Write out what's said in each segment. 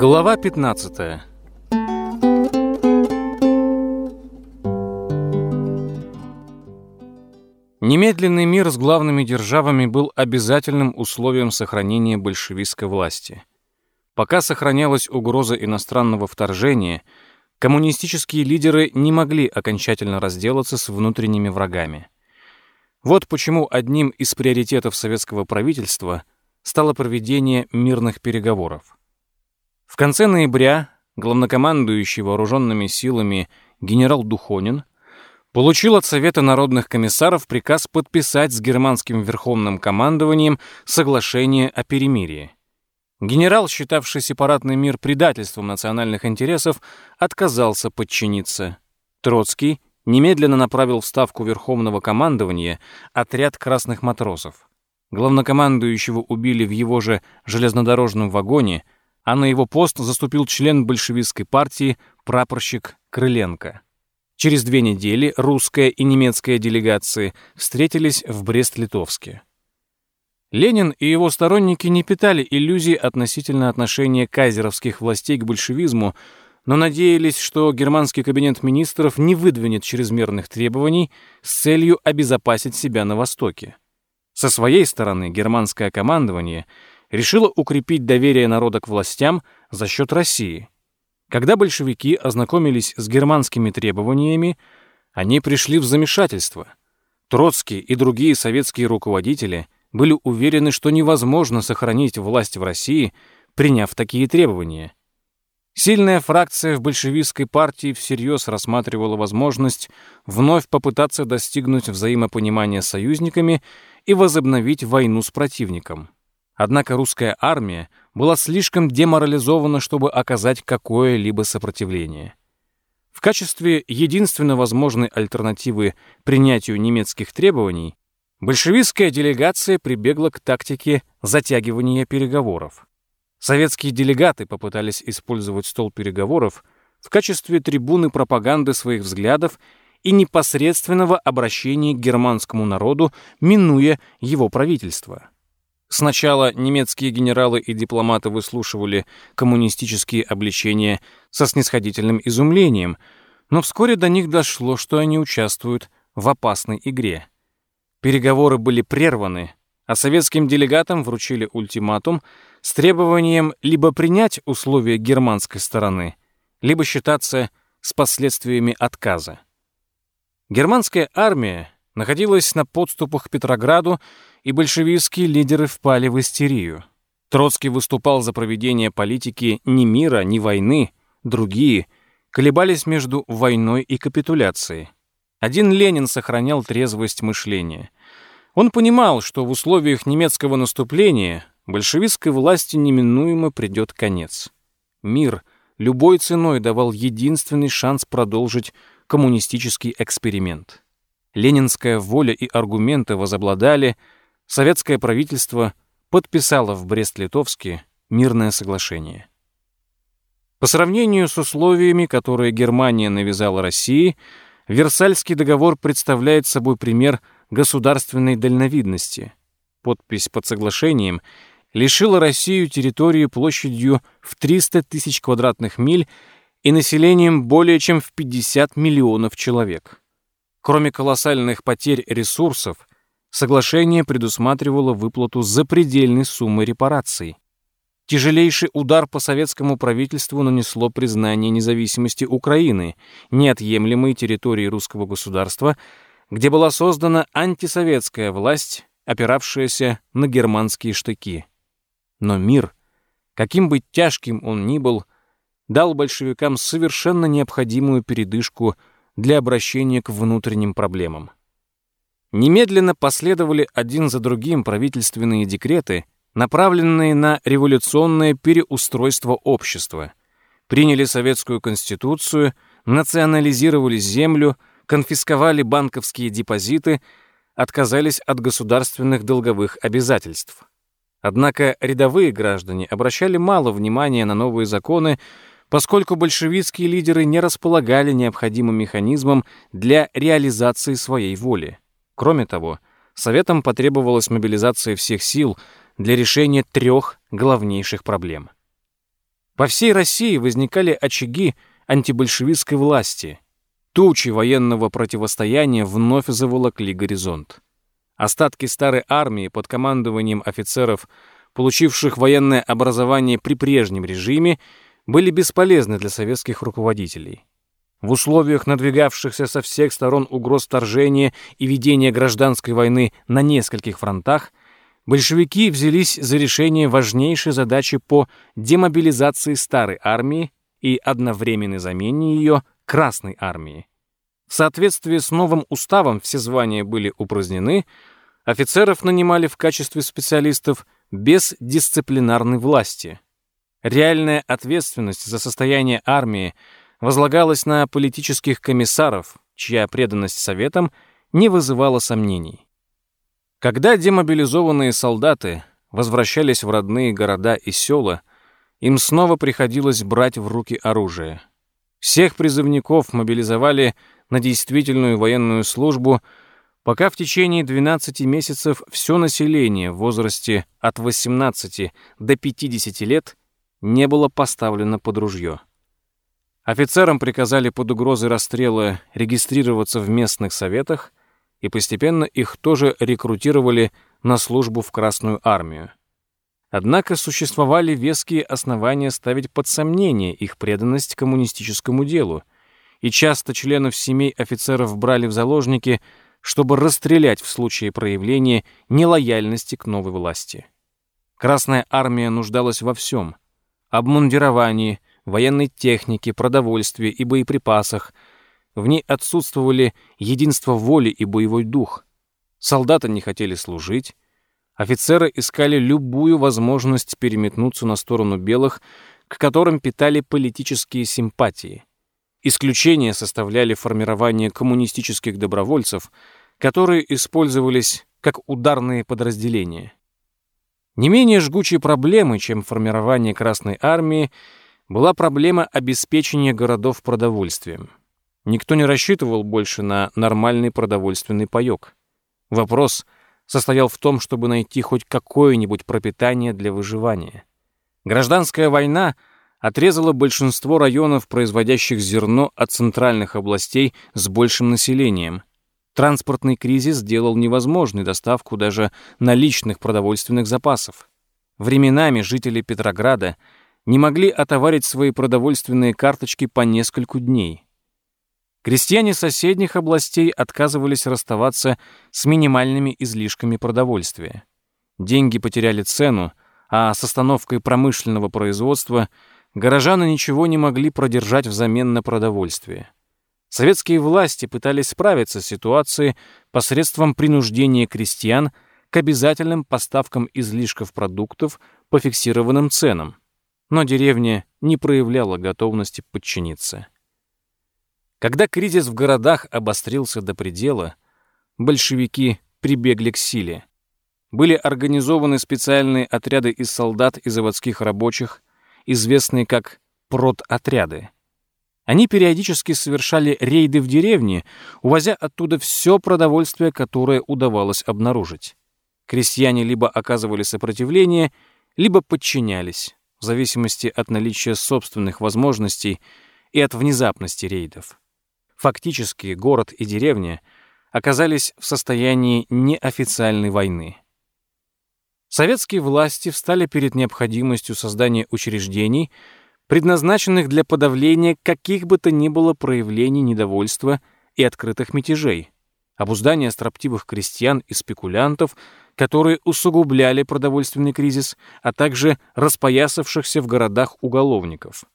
Глава 15 Немедленный мир с главными державами был обязательным условием сохранения большевистской власти. Пока сохранялась угроза иностранного вторжения, коммунистические лидеры не могли окончательно разделаться с внутренними врагами. Вот почему одним из приоритетов советского правительства стало проведение мирных переговоров. В конце ноября главнокомандующий вооруженными силами генерал Духонин получил от Совета народных комиссаров приказ подписать с германским верховным командованием соглашение о перемирии. Генерал, считавший сепаратный мир предательством национальных интересов, отказался подчиниться. Троцкий немедленно направил в ставку Верховного командования отряд красных матросов. Главнокомандующего убили в его же железнодорожном вагоне, а на его пост заступил член большевистской партии прапорщик Крыленко. Через две недели русская и немецкая делегации встретились в Брест-Литовске. Ленин и его сторонники не питали иллюзий относительно отношения кайзеровских властей к большевизму, но надеялись, что германский кабинет министров не выдвинет чрезмерных требований с целью обезопасить себя на Востоке. Со своей стороны германское командование решило укрепить доверие народа к властям за счет России – когда большевики ознакомились с германскими требованиями, они пришли в замешательство. Троцкий и другие советские руководители были уверены, что невозможно сохранить власть в России, приняв такие требования. Сильная фракция в большевистской партии всерьез рассматривала возможность вновь попытаться достигнуть взаимопонимания с союзниками и возобновить войну с противником. Однако русская армия была слишком деморализована, чтобы оказать какое-либо сопротивление. В качестве единственно возможной альтернативы принятию немецких требований большевистская делегация прибегла к тактике затягивания переговоров. Советские делегаты попытались использовать стол переговоров в качестве трибуны пропаганды своих взглядов и непосредственного обращения к германскому народу, минуя его правительство. Сначала немецкие генералы и дипломаты выслушивали коммунистические обличения со снисходительным изумлением, но вскоре до них дошло, что они участвуют в опасной игре. Переговоры были прерваны, а советским делегатам вручили ультиматум с требованием либо принять условия германской стороны, либо считаться с последствиями отказа. Германская армия находилась на подступах к Петрограду и большевистские лидеры впали в истерию. Троцкий выступал за проведение политики ни мира, ни войны, другие колебались между войной и капитуляцией. Один Ленин сохранял трезвость мышления. Он понимал, что в условиях немецкого наступления большевистской власти неминуемо придет конец. Мир любой ценой давал единственный шанс продолжить коммунистический эксперимент. Ленинская воля и аргументы возобладали – советское правительство подписало в Брест-Литовске мирное соглашение. По сравнению с условиями, которые Германия навязала России, Версальский договор представляет собой пример государственной дальновидности. Подпись под соглашением лишила Россию территории площадью в 300 тысяч квадратных миль и населением более чем в 50 миллионов человек. Кроме колоссальных потерь ресурсов, Соглашение предусматривало выплату запредельной суммы репараций. Тяжелейший удар по советскому правительству нанесло признание независимости Украины, неотъемлемой территории русского государства, где была создана антисоветская власть, опиравшаяся на германские штыки. Но мир, каким бы тяжким он ни был, дал большевикам совершенно необходимую передышку для обращения к внутренним проблемам. Немедленно последовали один за другим правительственные декреты, направленные на революционное переустройство общества. Приняли советскую конституцию, национализировали землю, конфисковали банковские депозиты, отказались от государственных долговых обязательств. Однако рядовые граждане обращали мало внимания на новые законы, поскольку большевистские лидеры не располагали необходимым механизмом для реализации своей воли. Кроме того, Советам потребовалась мобилизация всех сил для решения трех главнейших проблем. По всей России возникали очаги антибольшевистской власти. Тучи военного противостояния вновь заволокли горизонт. Остатки старой армии под командованием офицеров, получивших военное образование при прежнем режиме, были бесполезны для советских руководителей. В условиях надвигавшихся со всех сторон угроз вторжения и ведения гражданской войны на нескольких фронтах, большевики взялись за решение важнейшей задачи по демобилизации старой армии и одновременной замене ее Красной армии. В соответствии с новым уставом все звания были упразднены, офицеров нанимали в качестве специалистов без дисциплинарной власти. Реальная ответственность за состояние армии возлагалась на политических комиссаров, чья преданность советам не вызывала сомнений. Когда демобилизованные солдаты возвращались в родные города и села, им снова приходилось брать в руки оружие. Всех призывников мобилизовали на действительную военную службу, пока в течение 12 месяцев все население в возрасте от 18 до 50 лет не было поставлено под ружье. Офицерам приказали под угрозой расстрела регистрироваться в местных советах, и постепенно их тоже рекрутировали на службу в Красную армию. Однако существовали веские основания ставить под сомнение их преданность коммунистическому делу, и часто членов семей офицеров брали в заложники, чтобы расстрелять в случае проявления нелояльности к новой власти. Красная армия нуждалась во всем — обмундировании, военной технике, продовольствии и боеприпасах. В ней отсутствовали единство воли и боевой дух. Солдаты не хотели служить, Офицеры искали любую возможность переметнуться на сторону белых, к которым питали политические симпатии. Исключение составляли формирование коммунистических добровольцев, которые использовались как ударные подразделения. Не менее жгучей проблемой, чем формирование Красной Армии, была проблема обеспечения городов продовольствием. Никто не рассчитывал больше на нормальный продовольственный паёк. Вопрос — состоял в том, чтобы найти хоть какое-нибудь пропитание для выживания. Гражданская война отрезала большинство районов, производящих зерно от центральных областей с большим населением. Транспортный кризис сделал невозможной доставку даже наличных продовольственных запасов. Временами жители Петрограда не могли отоварить свои продовольственные карточки по нескольку дней. Крестьяне соседних областей отказывались расставаться с минимальными излишками продовольствия. Деньги потеряли цену, а с остановкой промышленного производства горожаны ничего не могли продержать взамен на продовольствие. Советские власти пытались справиться с ситуацией посредством принуждения крестьян к обязательным поставкам излишков продуктов по фиксированным ценам, но деревня не проявляла готовности подчиниться. Когда кризис в городах обострился до предела, большевики прибегли к силе. Были организованы специальные отряды из солдат и заводских рабочих, известные как продотряды. Они периодически совершали рейды в деревни, увозя оттуда все продовольствие, которое удавалось обнаружить. Крестьяне либо оказывали сопротивление, либо подчинялись, в зависимости от наличия собственных возможностей и от внезапности рейдов. Фактически город и деревня оказались в состоянии неофициальной войны. Советские власти встали перед необходимостью создания учреждений, предназначенных для подавления каких бы то ни было проявлений недовольства и открытых мятежей, обуздания строптивых крестьян и спекулянтов, которые усугубляли продовольственный кризис, а также распоясавшихся в городах уголовников.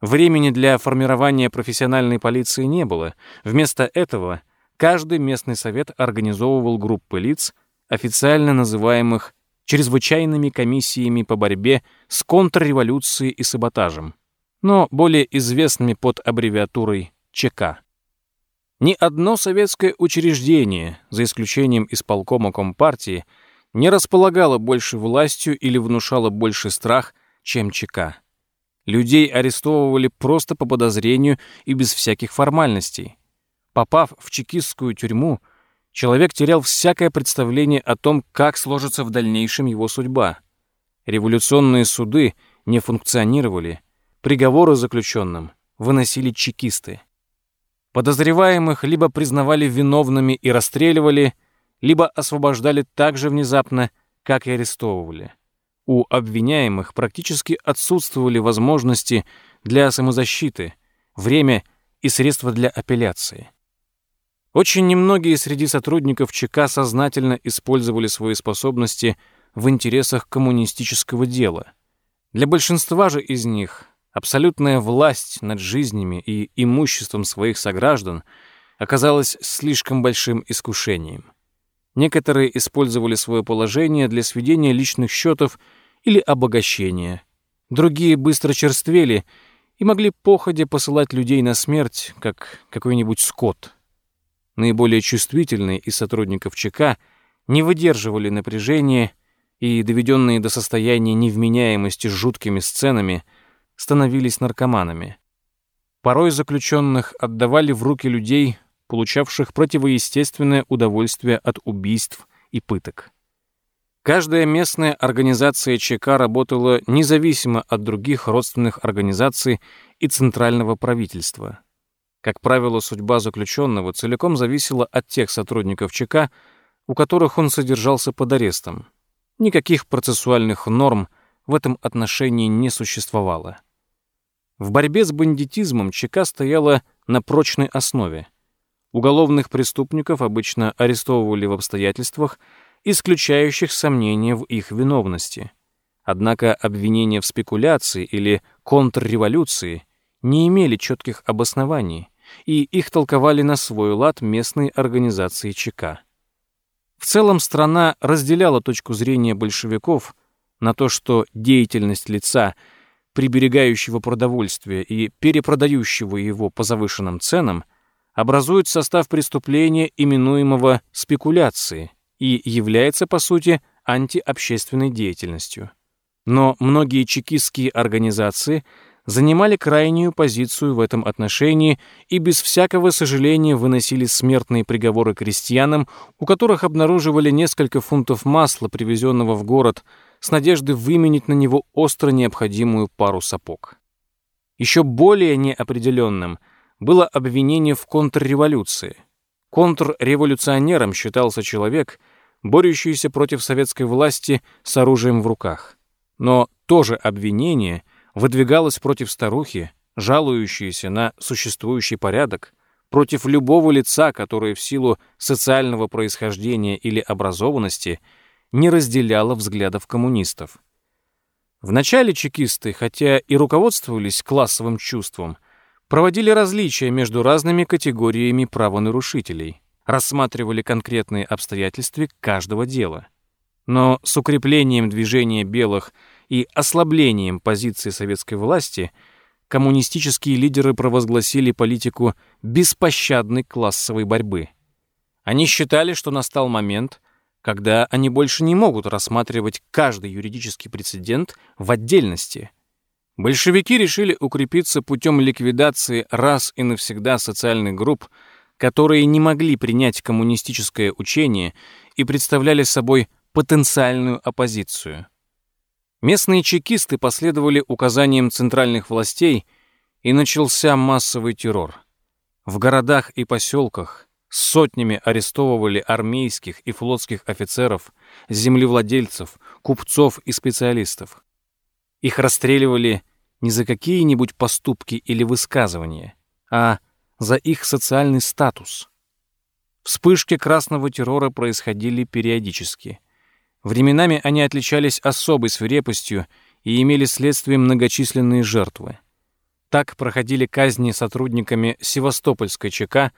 Времени для формирования профессиональной полиции не было. Вместо этого каждый местный совет организовывал группы лиц, официально называемых чрезвычайными комиссиями по борьбе с контрреволюцией и саботажем, но более известными под аббревиатурой ЧК. Ни одно советское учреждение, за исключением исполкома Компартии, не располагало больше властью или внушало больше страх, чем ЧК. Людей арестовывали просто по подозрению и без всяких формальностей. Попав в чекистскую тюрьму, человек терял всякое представление о том, как сложится в дальнейшем его судьба. Революционные суды не функционировали, приговоры заключенным выносили чекисты. Подозреваемых либо признавали виновными и расстреливали, либо освобождали так же внезапно, как и арестовывали. У обвиняемых практически отсутствовали возможности для самозащиты, время и средства для апелляции. Очень немногие среди сотрудников ЧК сознательно использовали свои способности в интересах коммунистического дела. Для большинства же из них абсолютная власть над жизнями и имуществом своих сограждан оказалась слишком большим искушением. Некоторые использовали свое положение для сведения личных счетов или обогащения. Другие быстро черствели и могли походя посылать людей на смерть, как какой-нибудь скот. Наиболее чувствительные из сотрудников ЧК не выдерживали напряжения и, доведенные до состояния невменяемости жуткими сценами, становились наркоманами. Порой заключенных отдавали в руки людей, получавших противоестественное удовольствие от убийств и пыток. Каждая местная организация ЧК работала независимо от других родственных организаций и центрального правительства. Как правило, судьба заключенного целиком зависела от тех сотрудников ЧК, у которых он содержался под арестом. Никаких процессуальных норм в этом отношении не существовало. В борьбе с бандитизмом ЧК стояла на прочной основе. Уголовных преступников обычно арестовывали в обстоятельствах, исключающих сомнения в их виновности. Однако обвинения в спекуляции или контрреволюции не имели четких обоснований, и их толковали на свой лад местные организации ЧК. В целом страна разделяла точку зрения большевиков на то, что деятельность лица, приберегающего продовольствие и перепродающего его по завышенным ценам, образует состав преступления, именуемого спекуляцией, и является, по сути, антиобщественной деятельностью. Но многие чекистские организации – занимали крайнюю позицию в этом отношении и без всякого сожаления выносили смертные приговоры крестьянам, у которых обнаруживали несколько фунтов масла, привезенного в город, с надеждой выменить на него остро необходимую пару сапог. Еще более неопределенным было обвинение в контрреволюции. Контрреволюционером считался человек, борющийся против советской власти с оружием в руках. Но то же обвинение – выдвигалась против старухи, жалующейся на существующий порядок, против любого лица, которое в силу социального происхождения или образованности не разделяло взглядов коммунистов. Вначале чекисты, хотя и руководствовались классовым чувством, проводили различия между разными категориями правонарушителей, рассматривали конкретные обстоятельства каждого дела. Но с укреплением движения белых – и ослаблением позиции советской власти коммунистические лидеры провозгласили политику беспощадной классовой борьбы. Они считали, что настал момент, когда они больше не могут рассматривать каждый юридический прецедент в отдельности. Большевики решили укрепиться путем ликвидации раз и навсегда социальных групп, которые не могли принять коммунистическое учение и представляли собой потенциальную оппозицию. Местные чекисты последовали указаниям центральных властей, и начался массовый террор. В городах и поселках сотнями арестовывали армейских и флотских офицеров, землевладельцев, купцов и специалистов. Их расстреливали не за какие-нибудь поступки или высказывания, а за их социальный статус. Вспышки красного террора происходили периодически. Временами они отличались особой свирепостью и имели следствием многочисленные жертвы. Так проходили казни сотрудниками Севастопольской ЧК,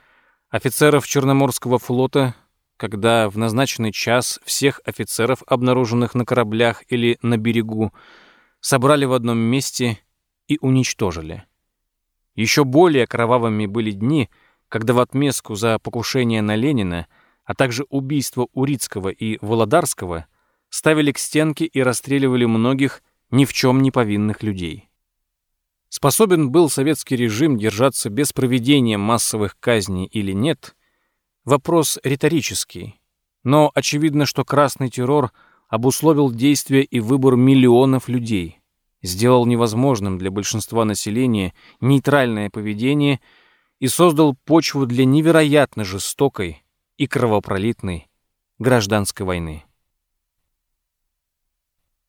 офицеров Черноморского флота, когда в назначенный час всех офицеров, обнаруженных на кораблях или на берегу, собрали в одном месте и уничтожили. Еще более кровавыми были дни, когда в отместку за покушение на Ленина, а также убийство Урицкого и Володарского – ставили к стенке и расстреливали многих ни в чем не повинных людей. Способен был советский режим держаться без проведения массовых казней или нет, вопрос риторический. Но очевидно, что красный террор обусловил действия и выбор миллионов людей. сделал невозможным для большинства населения нейтральное поведение и создал почву для невероятно жестокой и кровопролитной гражданской войны.